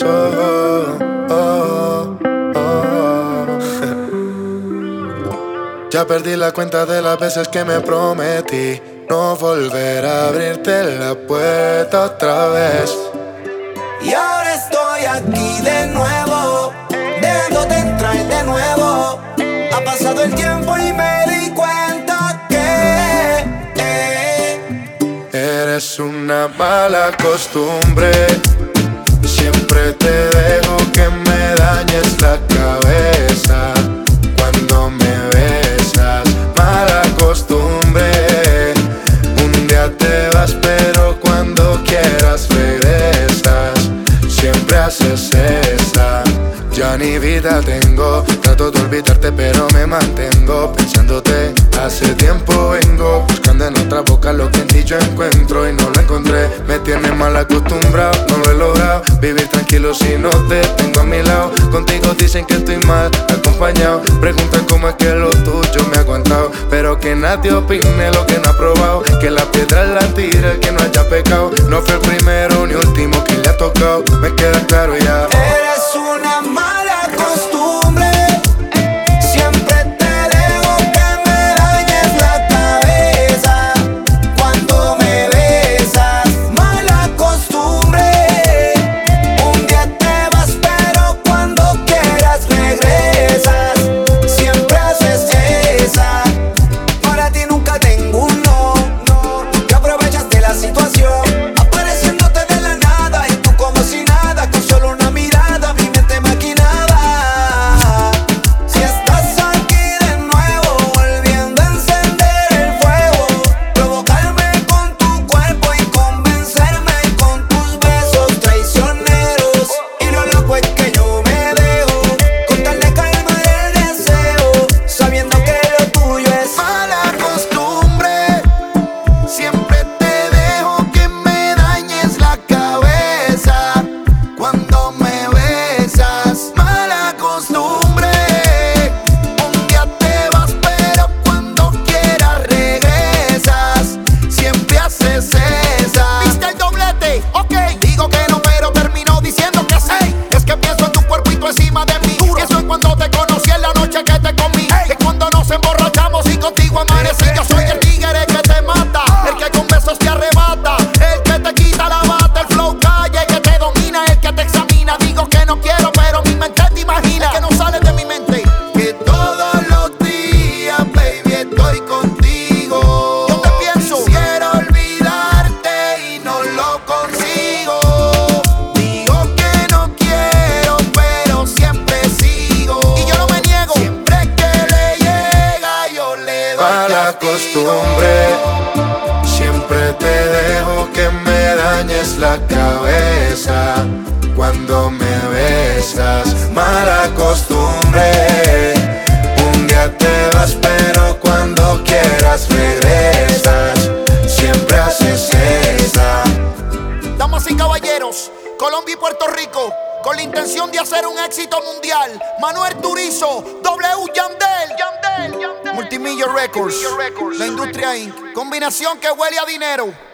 Oh, oh, oh. Ya perdí la cuenta de las veces que me prometí no volver a abrirte la puerta otra vez. Y ahora estoy aquí de nuevo, dejándote entrar de nuevo. Ha pasado el tiempo y me di cuenta que eh, eres una mala costumbre. Vida tengo, trato de olvidarte pero me mantengo pensándote. Hace tiempo vengo buscando en otra boca lo que en ti yo encuentro y no lo encontré. Me tiene mal acostumbrado, no lo he logrado. Vivir tranquilo si no te tengo a mi lado. Contigo dicen que estoy mal acompañado. Preguntan cómo es que lo tuyo me ha aguantado. Pero que nadie opine lo que no ha probado. Que la piedra la tira el que no haya pecado. No fue el primero ni último que le ha tocado. Me queda claro ya. Mala costumbre. Siempre te dejo que me dañes la cabeza cuando me besas. Mala costumbre. Un día te vas, pero cuando quieras regresas. Siempre haces esa. Damas y caballeros, Colombia y Puerto Rico, con la intención de hacer un éxito mundial. Manuel Turizo, W Yandel, Yandel, Yandel. Multimillo Records, la industria Inc. Combinación que huele a dinero.